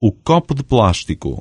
o copo de plástico.